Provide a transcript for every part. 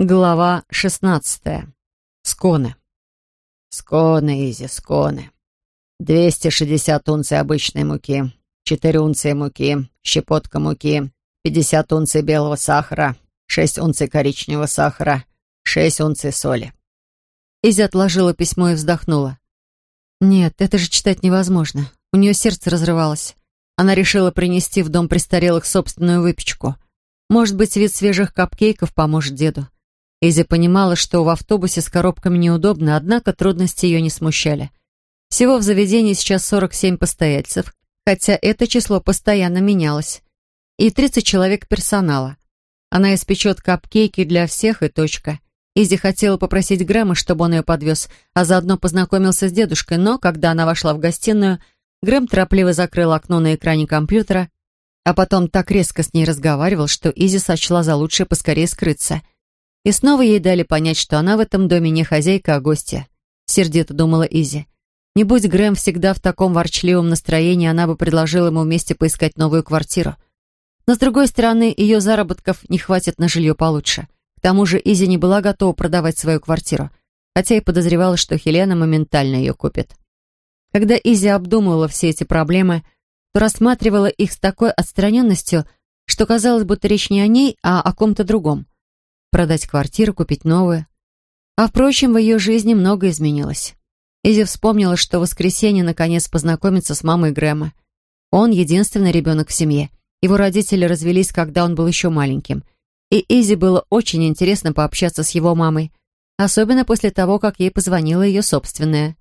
Глава шестнадцатая. Сконы. Сконы, Изи, сконы. Двести шестьдесят унций обычной муки, четыре унции муки, щепотка муки, пятьдесят унций белого сахара, шесть унций коричневого сахара, шесть унций соли. Изи отложила письмо и вздохнула. Нет, это же читать невозможно. У нее сердце разрывалось. Она решила принести в дом престарелых собственную выпечку. Может быть, вид свежих капкейков поможет деду. Изи понимала, что в автобусе с коробками неудобно, однако трудности ее не смущали. Всего в заведении сейчас 47 постояльцев, хотя это число постоянно менялось. И 30 человек персонала. Она испечет капкейки для всех и точка. Изи хотела попросить Грэма, чтобы он ее подвез, а заодно познакомился с дедушкой, но, когда она вошла в гостиную, Грэм торопливо закрыл окно на экране компьютера, а потом так резко с ней разговаривал, что Изи сочла за лучшее поскорее скрыться – и снова ей дали понять, что она в этом доме не хозяйка, а гостья. Сердито думала Изи. Не будь Грэм всегда в таком ворчливом настроении, она бы предложила ему вместе поискать новую квартиру. Но, с другой стороны, ее заработков не хватит на жилье получше. К тому же Изи не была готова продавать свою квартиру, хотя и подозревала, что Хелена моментально ее купит. Когда Изи обдумывала все эти проблемы, то рассматривала их с такой отстраненностью, что казалось, будто речь не о ней, а о ком-то другом продать квартиру, купить новую. А впрочем, в ее жизни многое изменилось. Изи вспомнила, что в воскресенье наконец познакомится с мамой Грэма. Он единственный ребенок в семье. Его родители развелись, когда он был еще маленьким. И Изи было очень интересно пообщаться с его мамой, особенно после того, как ей позвонила ее собственная.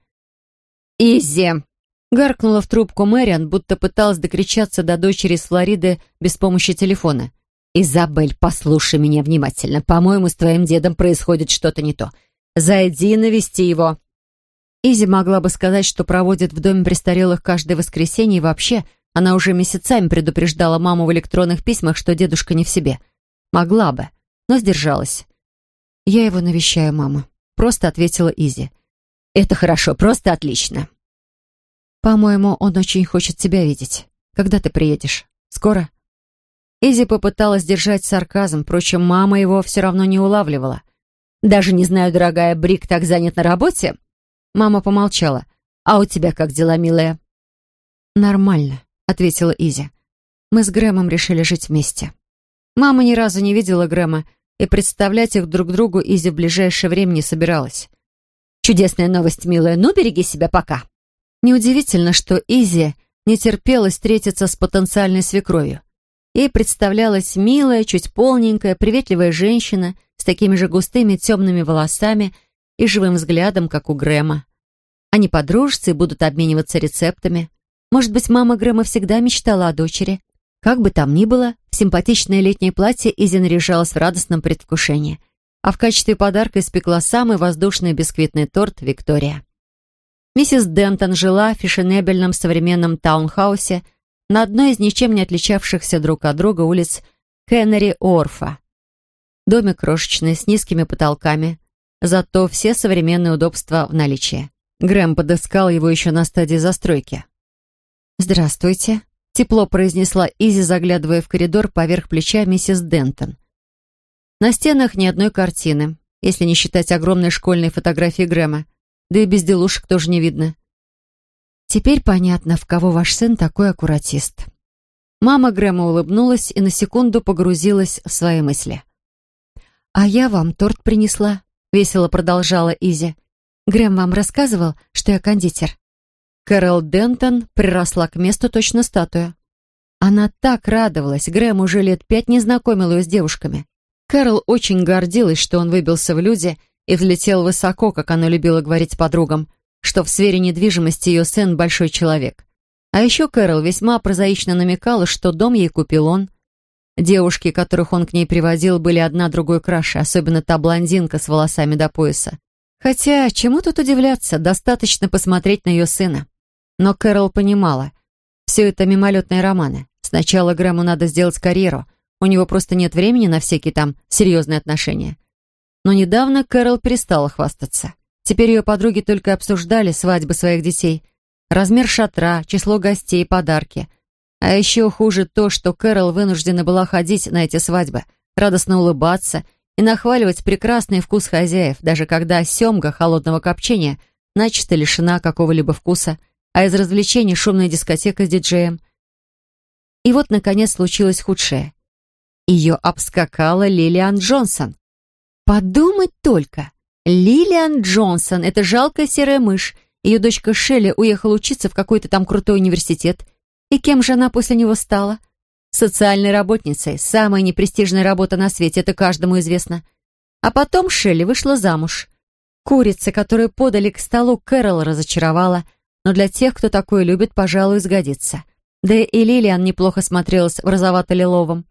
«Изи!» — гаркнула в трубку Мэриан, будто пыталась докричаться до дочери из Флориды без помощи телефона. «Изабель, послушай меня внимательно. По-моему, с твоим дедом происходит что-то не то. Зайди и навести его». Изи могла бы сказать, что проводит в доме престарелых каждое воскресенье и вообще она уже месяцами предупреждала маму в электронных письмах, что дедушка не в себе. Могла бы, но сдержалась. «Я его навещаю, мама», — просто ответила Изи. «Это хорошо, просто отлично». «По-моему, он очень хочет тебя видеть. Когда ты приедешь? Скоро?» Изи попыталась сдержать сарказм, впрочем, мама его все равно не улавливала. «Даже не знаю, дорогая, Брик так занят на работе?» Мама помолчала. «А у тебя как дела, милая?» «Нормально», — ответила Изи. «Мы с Грэмом решили жить вместе». Мама ни разу не видела Грэма, и представлять их друг другу Изи в ближайшее время не собиралась. «Чудесная новость, милая, ну береги себя пока». Неудивительно, что Изи не терпелось встретиться с потенциальной свекровью. Ей представлялась милая, чуть полненькая, приветливая женщина с такими же густыми темными волосами и живым взглядом, как у Грэма. Они подружатся и будут обмениваться рецептами. Может быть, мама Грэма всегда мечтала о дочери. Как бы там ни было, симпатичное летнее платье Изи наряжалась в радостном предвкушении, а в качестве подарка испекла самый воздушный бисквитный торт Виктория. Миссис Дентон жила в фешенебельном современном таунхаусе – на одной из ничем не отличавшихся друг от друга улиц Кеннери-Орфа. Домик крошечный, с низкими потолками, зато все современные удобства в наличии. Грэм подыскал его еще на стадии застройки. «Здравствуйте», — тепло произнесла Изи, заглядывая в коридор поверх плеча миссис Дентон. На стенах ни одной картины, если не считать огромной школьной фотографии Грэма, да и безделушек тоже не видно. Теперь понятно, в кого ваш сын такой аккуратист. Мама Грэма улыбнулась и на секунду погрузилась в свои мысли. «А я вам торт принесла», — весело продолжала Изи. «Грэм вам рассказывал, что я кондитер?» Кэрол Дентон приросла к месту точно статуя. Она так радовалась, Грэм уже лет пять не знакомил ее с девушками. Кэрол очень гордилась, что он выбился в люди и взлетел высоко, как она любила говорить подругам что в сфере недвижимости ее сын большой человек. А еще Кэрол весьма прозаично намекала, что дом ей купил он. Девушки, которых он к ней приводил, были одна другой краше, особенно та блондинка с волосами до пояса. Хотя, чему тут удивляться, достаточно посмотреть на ее сына. Но Кэрол понимала, все это мимолетные романы. Сначала Грэму надо сделать карьеру, у него просто нет времени на всякие там серьезные отношения. Но недавно Кэрол перестала хвастаться. Теперь ее подруги только обсуждали свадьбы своих детей. Размер шатра, число гостей, подарки. А еще хуже то, что Кэрол вынуждена была ходить на эти свадьбы, радостно улыбаться и нахваливать прекрасный вкус хозяев, даже когда семга холодного копчения начисто лишена какого-либо вкуса, а из развлечений шумная дискотека с диджеем. И вот, наконец, случилось худшее. Ее обскакала Лилиан Джонсон. Подумать только! Лилиан Джонсон — это жалкая серая мышь. Ее дочка Шелли уехала учиться в какой-то там крутой университет. И кем же она после него стала? Социальной работницей. Самая непрестижная работа на свете, это каждому известно. А потом Шелли вышла замуж. Курица, которую подали к столу, Кэрол разочаровала, но для тех, кто такое любит, пожалуй, сгодится. Да и Лилиан неплохо смотрелась в розовато-лиловом.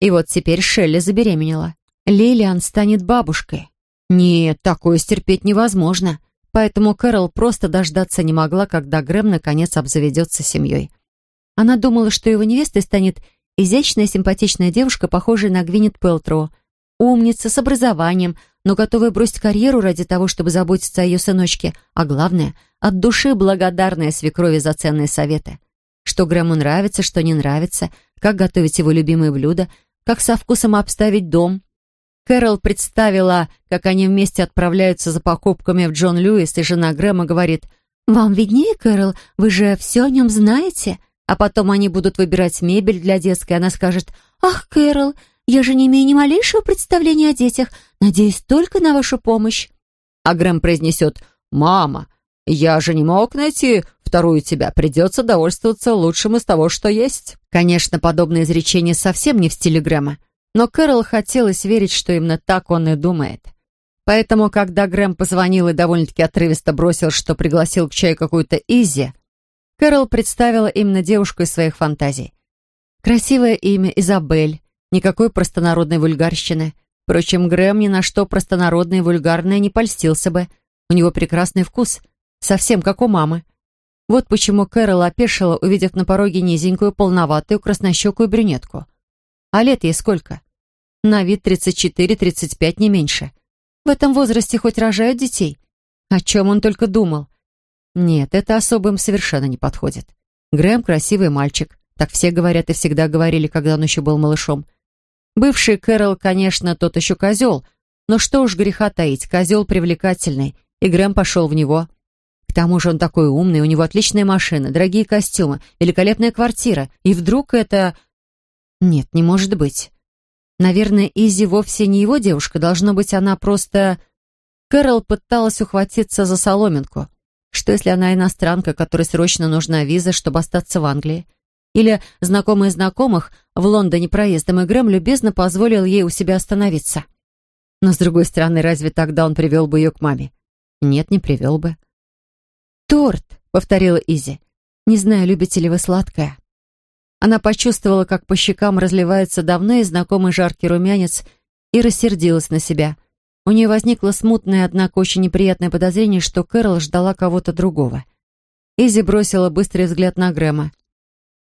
И вот теперь Шелли забеременела. Лилиан станет бабушкой. Нет, такое стерпеть невозможно. Поэтому Кэрол просто дождаться не могла, когда Грэм наконец обзаведется семьей. Она думала, что его невестой станет изящная симпатичная девушка, похожая на Гвинет Пелтроу. Умница, с образованием, но готовая бросить карьеру ради того, чтобы заботиться о ее сыночке. А главное, от души благодарная свекрови за ценные советы. Что Грэму нравится, что не нравится, как готовить его любимые блюда, как со вкусом обставить дом, Кэрол представила, как они вместе отправляются за покупками в Джон Льюис, и жена Грэма говорит, «Вам виднее, Кэрол, вы же все о нем знаете». А потом они будут выбирать мебель для детской, она скажет, «Ах, Кэрол, я же не имею ни малейшего представления о детях. Надеюсь только на вашу помощь». А Грэм произнесет, «Мама, я же не мог найти вторую тебя. Придется довольствоваться лучшим из того, что есть». Конечно, подобное изречение совсем не в стиле Грэма. Но Кэрол хотелось верить, что именно так он и думает. Поэтому, когда Грэм позвонил и довольно-таки отрывисто бросил, что пригласил к чаю какую-то Изи, Кэрол представила именно девушку из своих фантазий. Красивое имя Изабель, никакой простонародной вульгарщины. Впрочем, Грэм ни на что простонародное и вульгарное не польстился бы. У него прекрасный вкус, совсем как у мамы. Вот почему Кэрол опешила, увидев на пороге низенькую, полноватую, краснощекую брюнетку. А лет ей сколько? На вид 34-35, не меньше. В этом возрасте хоть рожают детей. О чем он только думал. Нет, это особо им совершенно не подходит. Грэм красивый мальчик. Так все говорят и всегда говорили, когда он еще был малышом. Бывший Кэрол, конечно, тот еще козел, но что уж греха таить, козел привлекательный, и Грэм пошел в него. К тому же он такой умный, у него отличная машина, дорогие костюмы, великолепная квартира, и вдруг это... Нет, не может быть. Наверное, Изи вовсе не его девушка, должно быть, она просто... Кэрол пыталась ухватиться за соломинку. Что, если она иностранка, которой срочно нужна виза, чтобы остаться в Англии? Или знакомые знакомых в Лондоне проездом, и Грэм любезно позволил ей у себя остановиться. Но, с другой стороны, разве тогда он привел бы ее к маме? Нет, не привел бы. «Торт», — повторила Изи. «Не знаю, любите ли вы сладкое?» Она почувствовала, как по щекам разливается давно и знакомый жаркий румянец, и рассердилась на себя. У нее возникло смутное, однако очень неприятное подозрение, что Кэрол ждала кого-то другого. Изи бросила быстрый взгляд на Грэма.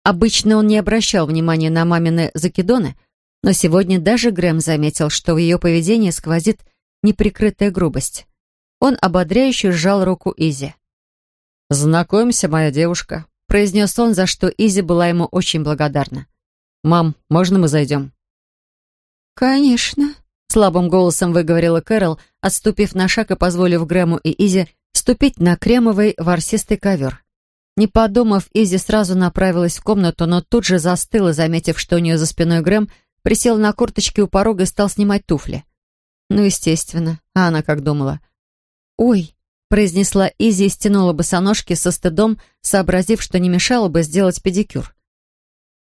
Обычно он не обращал внимания на мамины закидоны, но сегодня даже Грэм заметил, что в ее поведении сквозит неприкрытая грубость. Он ободряюще сжал руку Изи. «Знакомься, моя девушка произнес он, за что Изи была ему очень благодарна. «Мам, можно мы зайдем?» «Конечно», — слабым голосом выговорила Кэрол, отступив на шаг и позволив Грэму и Изи ступить на кремовый ворсистый ковер. Не подумав, Изи сразу направилась в комнату, но тут же застыла, заметив, что у нее за спиной Грэм присел на корточки у порога и стал снимать туфли. Ну, естественно, а она как думала. «Ой», произнесла Изи и стянула босоножки со стыдом, сообразив, что не мешало бы сделать педикюр.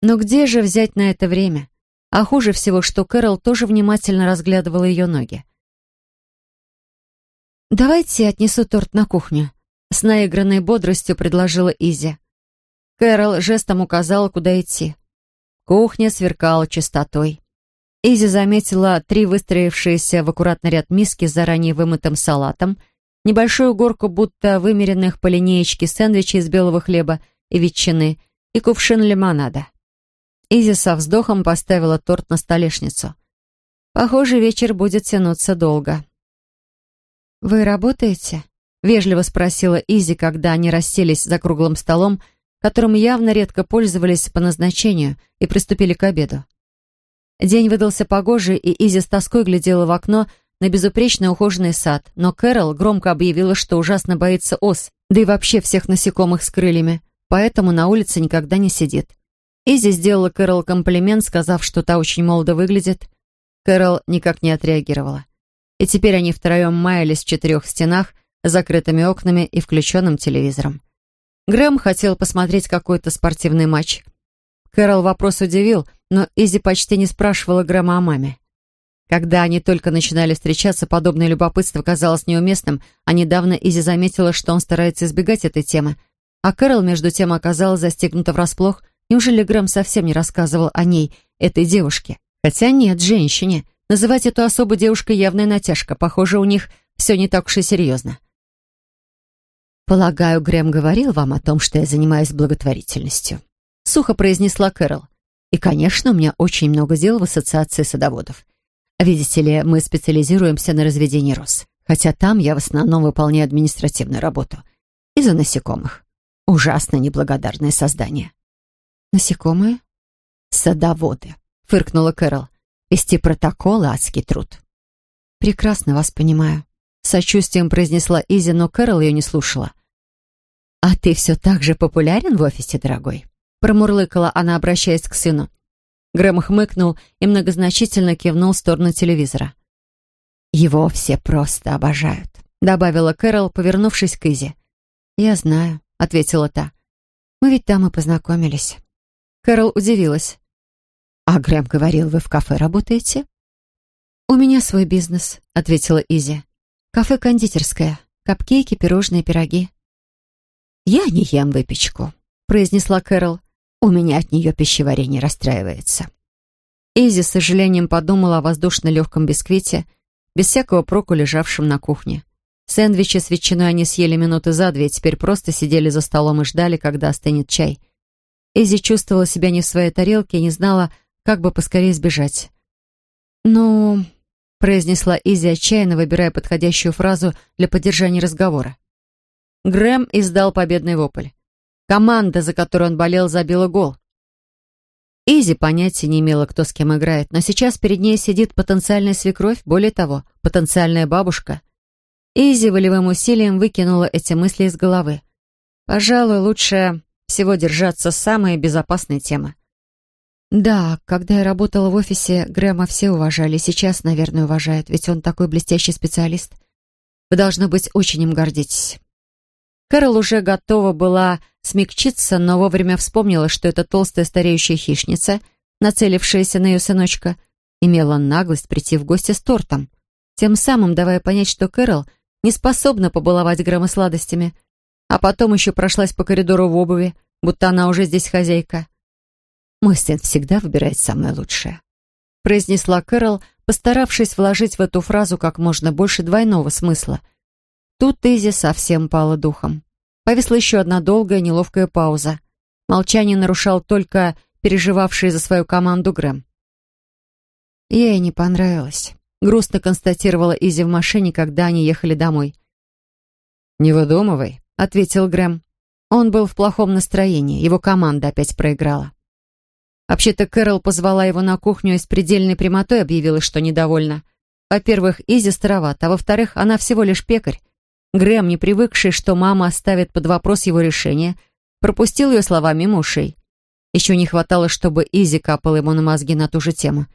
Но где же взять на это время? А хуже всего, что Кэрол тоже внимательно разглядывала ее ноги. «Давайте отнесу торт на кухню», — с наигранной бодростью предложила Изи. Кэрол жестом указала, куда идти. Кухня сверкала чистотой. Изи заметила три выстроившиеся в аккуратный ряд миски с заранее вымытым салатом — небольшую горку будто вымеренных по линеечке сэндвичей из белого хлеба и ветчины и кувшин лимонада. Изи со вздохом поставила торт на столешницу. Похоже, вечер будет тянуться долго. «Вы работаете?» — вежливо спросила Изи, когда они расселись за круглым столом, которым явно редко пользовались по назначению, и приступили к обеду. День выдался погожий, и Изи с тоской глядела в окно на безупречно ухоженный сад, но Кэрол громко объявила, что ужасно боится ос, да и вообще всех насекомых с крыльями, поэтому на улице никогда не сидит. Изи сделала Кэрол комплимент, сказав, что та очень молодо выглядит. Кэрол никак не отреагировала. И теперь они втроем маялись в четырех стенах, закрытыми окнами и включенным телевизором. Грэм хотел посмотреть какой-то спортивный матч. Кэрол вопрос удивил, но Изи почти не спрашивала Грэма о маме. Когда они только начинали встречаться, подобное любопытство казалось неуместным, а недавно Изи заметила, что он старается избегать этой темы. А Кэрол, между тем, оказалась застигнута врасплох. Неужели Грэм совсем не рассказывал о ней, этой девушке? Хотя нет, женщине. Называть эту особу девушкой явная натяжка. Похоже, у них все не так уж и серьезно. «Полагаю, Грэм говорил вам о том, что я занимаюсь благотворительностью», — сухо произнесла Кэрол. «И, конечно, у меня очень много дел в ассоциации садоводов. Видите ли, мы специализируемся на разведении роз, хотя там я в основном выполняю административную работу. Из-за насекомых. Ужасно неблагодарное создание». «Насекомые?» «Садоводы», — фыркнула Кэрол. «Вести протоколы — адский труд». «Прекрасно вас понимаю», сочувствием произнесла Изи, но Кэрол ее не слушала. «А ты все так же популярен в офисе, дорогой?» Промурлыкала она, обращаясь к сыну. Грэм хмыкнул и многозначительно кивнул в сторону телевизора. «Его все просто обожают», — добавила Кэрол, повернувшись к Изи. «Я знаю», — ответила та. «Мы ведь там и познакомились». Кэрол удивилась. «А Грэм говорил, вы в кафе работаете?» «У меня свой бизнес», — ответила Изи. Кафе-кондитерская. Капкейки, пирожные, пироги. «Я не ем выпечку», — произнесла Кэрол. «У меня от нее пищеварение расстраивается». Изи с сожалением подумала о воздушно-легком бисквите, без всякого проку лежавшем на кухне. Сэндвичи с ветчиной они съели минуты за две, теперь просто сидели за столом и ждали, когда остынет чай. Изи чувствовала себя не в своей тарелке и не знала, как бы поскорее сбежать. «Ну, произнесла Изи, отчаянно выбирая подходящую фразу для поддержания разговора. Грэм издал победный вопль. Команда, за которую он болел, забила гол. Изи понятия не имела, кто с кем играет, но сейчас перед ней сидит потенциальная свекровь, более того, потенциальная бабушка. Изи волевым усилием выкинула эти мысли из головы. Пожалуй, лучше всего держаться самой безопасной темы. Да, когда я работала в офисе, Грэма все уважали. Сейчас, наверное, уважают, ведь он такой блестящий специалист. Вы, должны быть, очень им гордитесь. Кэрол уже готова была смягчиться, но вовремя вспомнила, что эта толстая стареющая хищница, нацелившаяся на ее сыночка, имела наглость прийти в гости с тортом, тем самым давая понять, что Кэрол не способна побаловать Грэма сладостями, а потом еще прошлась по коридору в обуви, будто она уже здесь хозяйка. Мой сын всегда выбирает самое лучшее», — произнесла Кэрол, постаравшись вложить в эту фразу как можно больше двойного смысла. Тут Изи совсем пала духом. Повисла еще одна долгая неловкая пауза. Молчание нарушал только переживавший за свою команду Грэм. «Я ей не понравилась», — грустно констатировала Изи в машине, когда они ехали домой. «Не выдумывай», — ответил Грэм. Он был в плохом настроении, его команда опять проиграла. Вообще-то Кэрол позвала его на кухню и с предельной прямотой объявила, что недовольна. Во-первых, Изи староват, а во-вторых, она всего лишь пекарь. Грэм, не привыкший, что мама оставит под вопрос его решение, пропустил ее слова мимо ушей. Еще не хватало, чтобы Изи капала ему на мозги на ту же тему.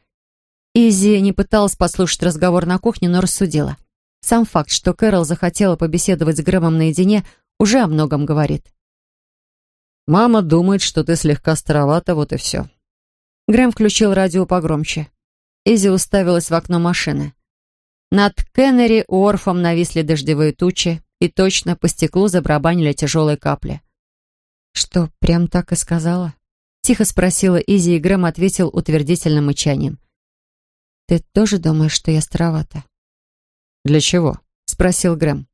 Изи не пыталась послушать разговор на кухне, но рассудила. Сам факт, что Кэрол захотела побеседовать с Грэмом наедине, уже о многом говорит. «Мама думает, что ты слегка старовата, вот и все», Грэм включил радио погромче. Изи уставилась в окно машины. Над Кэнери-Уорфом нависли дождевые тучи, и точно по стеклу забрабанили тяжелые капли. «Что, прям так и сказала?» Тихо спросила Изи, и Грэм ответил утвердительным мычанием. «Ты тоже думаешь, что я старовата?» «Для чего?» — спросил Грэм.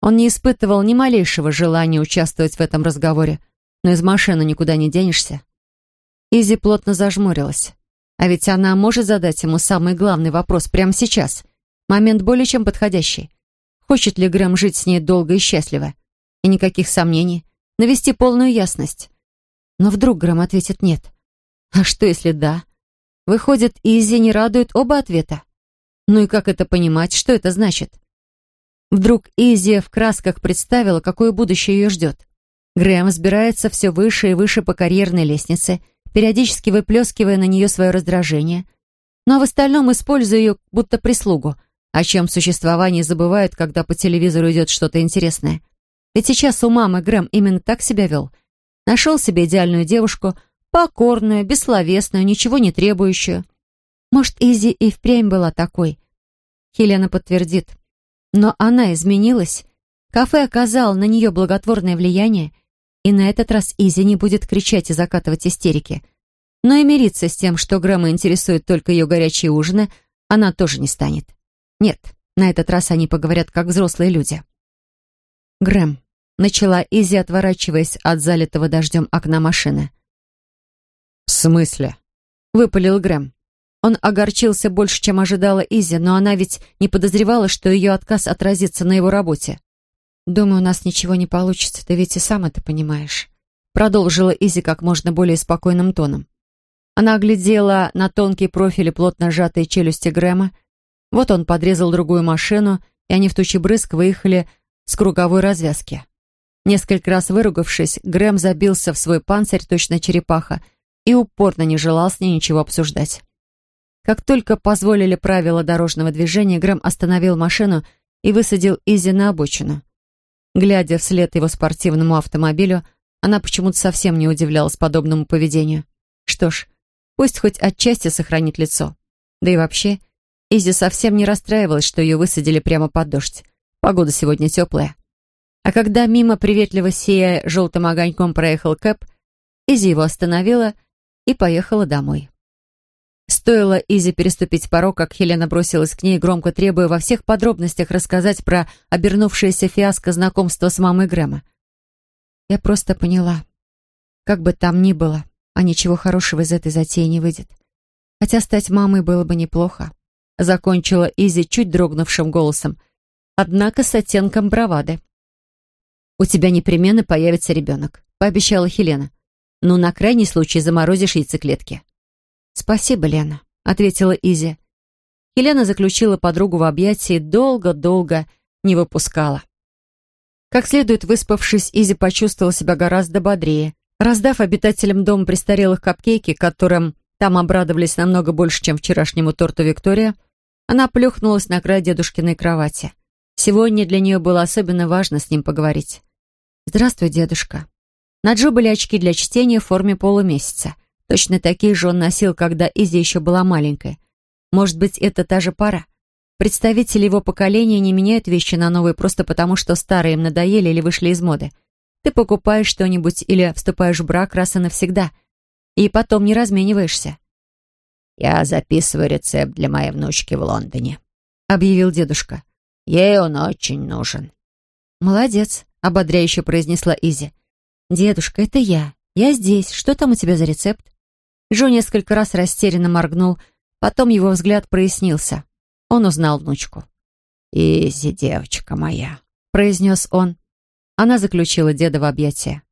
Он не испытывал ни малейшего желания участвовать в этом разговоре, но из машины никуда не денешься. Изи плотно зажмурилась. А ведь она может задать ему самый главный вопрос прямо сейчас. Момент более чем подходящий. Хочет ли Грэм жить с ней долго и счастливо? И никаких сомнений. Навести полную ясность. Но вдруг Грэм ответит «нет». А что, если да? Выходит, Изи не радует оба ответа. Ну и как это понимать? Что это значит? Вдруг Изи в красках представила, какое будущее ее ждет. Грэм взбирается все выше и выше по карьерной лестнице, периодически выплескивая на нее свое раздражение, но в остальном используя ее будто прислугу, о чем существовании забывают, когда по телевизору идет что-то интересное. Ведь сейчас у мамы Грэм именно так себя вел. Нашел себе идеальную девушку, покорную, бессловесную, ничего не требующую. Может, Изи и впрямь была такой. Хелена подтвердит. Но она изменилась. Кафе оказало на нее благотворное влияние, и на этот раз Изи не будет кричать и закатывать истерики. Но и мириться с тем, что Грэма интересует только ее горячие ужины, она тоже не станет. Нет, на этот раз они поговорят как взрослые люди. Грэм. Начала Изи, отворачиваясь от залитого дождем окна машины. «В смысле?» — выпалил Грэм. Он огорчился больше, чем ожидала Изи, но она ведь не подозревала, что ее отказ отразится на его работе. «Думаю, у нас ничего не получится, ты ведь и сам это понимаешь», продолжила Изи как можно более спокойным тоном. Она оглядела на тонкие профили плотно сжатые челюсти Грэма. Вот он подрезал другую машину, и они в тучи брызг выехали с круговой развязки. Несколько раз выругавшись, Грэм забился в свой панцирь, точно черепаха, и упорно не желал с ней ничего обсуждать. Как только позволили правила дорожного движения, Грэм остановил машину и высадил Изи на обочину. Глядя вслед его спортивному автомобилю, она почему-то совсем не удивлялась подобному поведению. Что ж, пусть хоть отчасти сохранит лицо. Да и вообще, Изи совсем не расстраивалась, что ее высадили прямо под дождь. Погода сегодня теплая. А когда мимо приветливо сияя желтым огоньком проехал кэб, Изи его остановила и поехала домой. Стоило Изи переступить порог, как Хелена бросилась к ней, громко требуя во всех подробностях рассказать про обернувшееся фиаско знакомства с мамой Грэма. Я просто поняла. Как бы там ни было, а ничего хорошего из этой затеи не выйдет. Хотя стать мамой было бы неплохо. Закончила Изи чуть дрогнувшим голосом, однако с оттенком бравады. «У тебя непременно появится ребенок», — пообещала Хелена. «Ну, на крайний случай заморозишь яйцеклетки». «Спасибо, Лена», — ответила Изи. Елена заключила подругу в объятия и долго-долго не выпускала. Как следует выспавшись, Изи почувствовала себя гораздо бодрее. Раздав обитателям дома престарелых капкейки, которым там обрадовались намного больше, чем вчерашнему торту Виктория, она плюхнулась на край дедушкиной кровати. Сегодня для нее было особенно важно с ним поговорить. «Здравствуй, дедушка». На Джо были очки для чтения в форме полумесяца. Точно такие же он носил, когда Изи еще была маленькой. Может быть, это та же пара? Представители его поколения не меняют вещи на новые просто потому, что старые им надоели или вышли из моды. Ты покупаешь что-нибудь или вступаешь в брак раз и навсегда, и потом не размениваешься. «Я записываю рецепт для моей внучки в Лондоне», — объявил дедушка. «Ей он очень нужен». «Молодец», — ободряюще произнесла Изи. «Дедушка, это я. Я здесь. Что там у тебя за рецепт?» Джо несколько раз растерянно моргнул, потом его взгляд прояснился. Он узнал внучку. «Изи, девочка моя», — произнес он. Она заключила деда в объятия.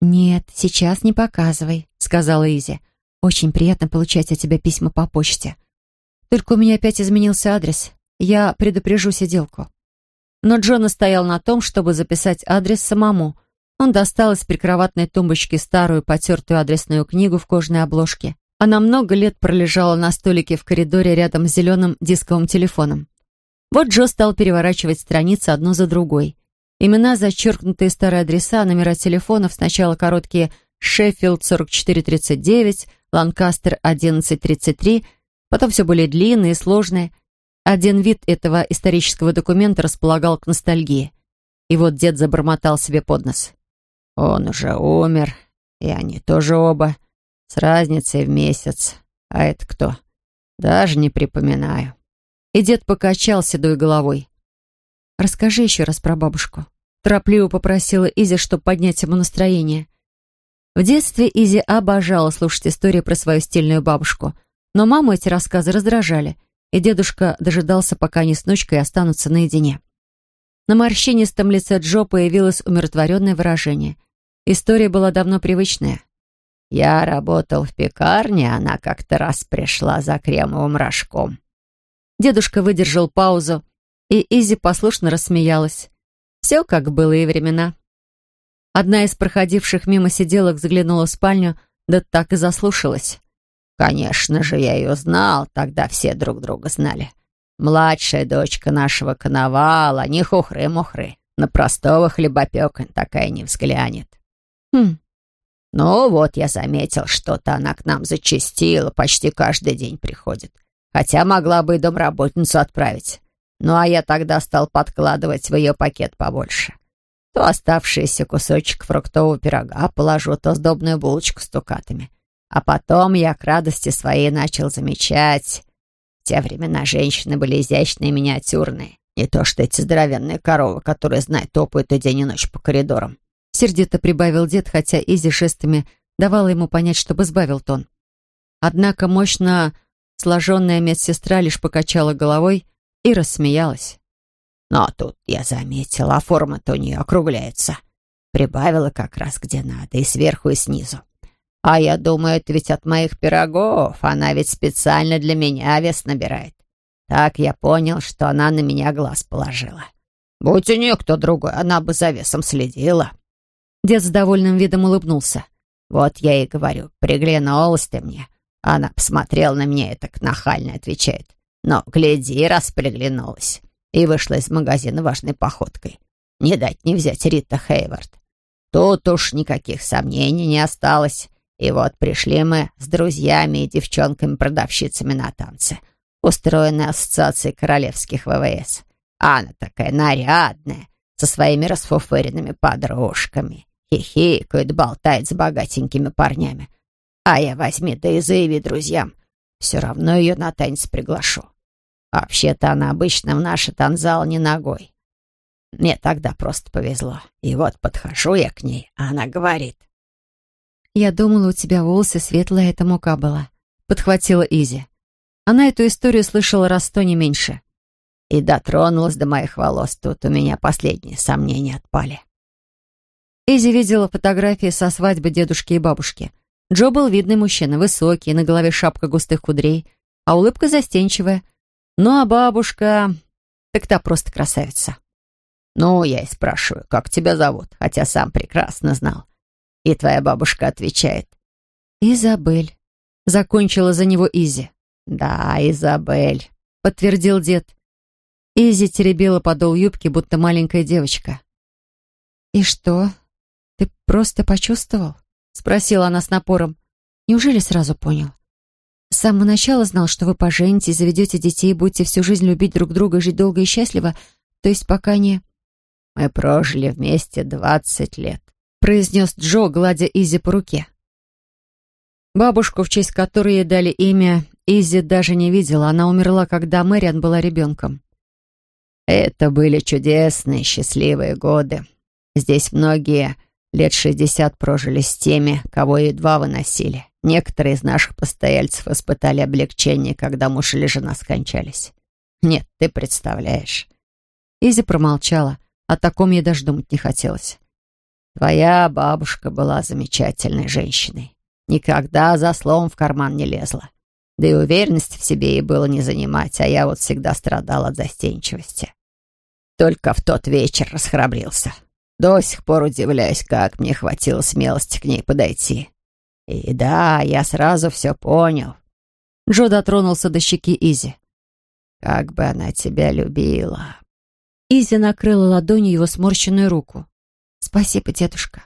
«Нет, сейчас не показывай», — сказала Изи. «Очень приятно получать от тебя письма по почте. Только у меня опять изменился адрес. Я предупрежу сиделку». Но Джон настоял на том, чтобы записать адрес самому — он достал из прикроватной тумбочки старую потертую адресную книгу в кожаной обложке. Она много лет пролежала на столике в коридоре рядом с зеленым дисковым телефоном. Вот Джо стал переворачивать страницы одну за другой. Имена, зачеркнутые старые адреса, номера телефонов, сначала короткие «Шеффилд 4439», «Ланкастер 1133», потом все более длинные и сложные. Один вид этого исторического документа располагал к ностальгии. И вот дед забормотал себе под нос. Он уже умер, и они тоже оба, с разницей в месяц. А это кто? Даже не припоминаю. И дед покачал седой головой. «Расскажи еще раз про бабушку». Торопливо попросила Изи, чтобы поднять ему настроение. В детстве Изи обожала слушать истории про свою стильную бабушку, но маму эти рассказы раздражали, и дедушка дожидался, пока они с внучкой останутся наедине. На морщинистом лице Джо появилось умиротворенное выражение. История была давно привычная. Я работал в пекарне, она как-то раз пришла за кремовым рожком». Дедушка выдержал паузу, и Изи послушно рассмеялась. Все, как было и времена. Одна из проходивших мимо сиделок заглянула в спальню, да так и заслушалась. «Конечно же, я ее знал, тогда все друг друга знали. Младшая дочка нашего коновала, не хухры-мухры, на простого хлебопека такая не взглянет». «Хм, ну вот, я заметил, что-то она к нам зачастила, почти каждый день приходит. Хотя могла бы и домработницу отправить. Ну а я тогда стал подкладывать в ее пакет побольше. То оставшийся кусочек фруктового пирога положу, то сдобную булочку с тукатами. А потом я к радости своей начал замечать. В те времена женщины были изящные и миниатюрные. Не то что эти здоровенные коровы, которые, знай, топают и день и ночь по коридорам. Сердито прибавил дед, хотя Изи жестами давала ему понять, чтобы сбавил тон. Однако мощно сложенная медсестра лишь покачала головой и рассмеялась. «Но тут я заметила, форма-то у нее округляется. Прибавила как раз где надо, и сверху, и снизу. А я думаю, это ведь от моих пирогов. Она ведь специально для меня вес набирает. Так я понял, что она на меня глаз положила. Будь у нее кто другой, она бы за весом следила». Дед с довольным видом улыбнулся. «Вот я и говорю, приглянулась ты мне». Она посмотрела на меня и так нахально отвечает. «Но гляди, раз приглянулась». И вышла из магазина важной походкой. Не дать не взять Рита Хейвард. Тут уж никаких сомнений не осталось. И вот пришли мы с друзьями и девчонками-продавщицами на танцы, устроенной ассоциацией королевских ВВС. Она такая нарядная, со своими расфуфыренными подружками хихикает, болтает с богатенькими парнями. А я возьми, да и заяви друзьям. Все равно ее на танец приглашу. Вообще-то она обычно в наш танзал не ногой. Мне тогда просто повезло. И вот подхожу я к ней, а она говорит. «Я думала, у тебя волосы светлые, это мука была», — подхватила Изи. Она эту историю слышала раз сто не меньше. И дотронулась до моих волос. Тут у меня последние сомнения отпали. Изи видела фотографии со свадьбы дедушки и бабушки. Джо был видный мужчина, высокий, на голове шапка густых кудрей, а улыбка застенчивая. Ну а бабушка... Так та просто красавица. Ну, я и спрашиваю, как тебя зовут, хотя сам прекрасно знал. И твоя бабушка отвечает. «Изабель», — закончила за него Изи. «Да, Изабель», — подтвердил дед. Изи теребила подол юбки, будто маленькая девочка. «И что, «Ты просто почувствовал?» — спросила она с напором. «Неужели сразу понял? С самого начала знал, что вы поженитесь, заведете детей будете всю жизнь любить друг друга и жить долго и счастливо, то есть пока не...» «Мы прожили вместе двадцать лет», — произнес Джо, гладя Изи по руке. Бабушку, в честь которой ей дали имя, Изи даже не видела. Она умерла, когда Мэриан была ребенком. «Это были чудесные, счастливые годы. Здесь многие Лет шестьдесят прожили с теми, кого едва выносили. Некоторые из наших постояльцев испытали облегчение, когда муж или жена скончались. Нет, ты представляешь. Изи промолчала. О таком ей даже думать не хотелось. Твоя бабушка была замечательной женщиной. Никогда за словом в карман не лезла. Да и уверенность в себе ей было не занимать, а я вот всегда страдал от застенчивости. Только в тот вечер расхрабрился. До сих пор удивляюсь, как мне хватило смелости к ней подойти. И да, я сразу все понял. Джо дотронулся до щеки Изи. Как бы она тебя любила. Изи накрыла ладонью его сморщенную руку. «Спасибо, дедушка».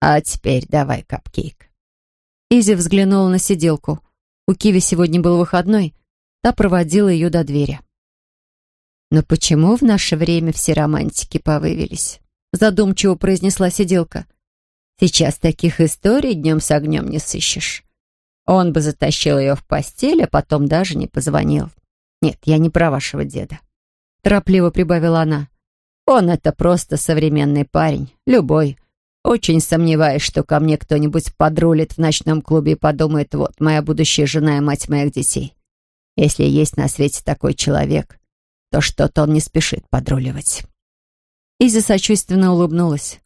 «А теперь давай капкейк». Изи взглянула на сиделку. У Киви сегодня был выходной. Та проводила ее до двери. «Но почему в наше время все романтики повывелись?» Задумчиво произнесла сиделка. Сейчас таких историй днем с огнем не сыщешь. Он бы затащил ее в постель, а потом даже не позвонил. Нет, я не про вашего деда. Торопливо прибавила она. Он это просто современный парень, любой. Очень сомневаюсь, что ко мне кто-нибудь подрулит в ночном клубе и подумает, вот, моя будущая жена и мать моих детей. Если есть на свете такой человек, то что-то он не спешит подруливать. Изи сочувственно улыбнулась.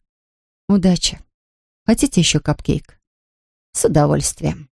«Удачи. Хотите еще капкейк?» С удовольствием.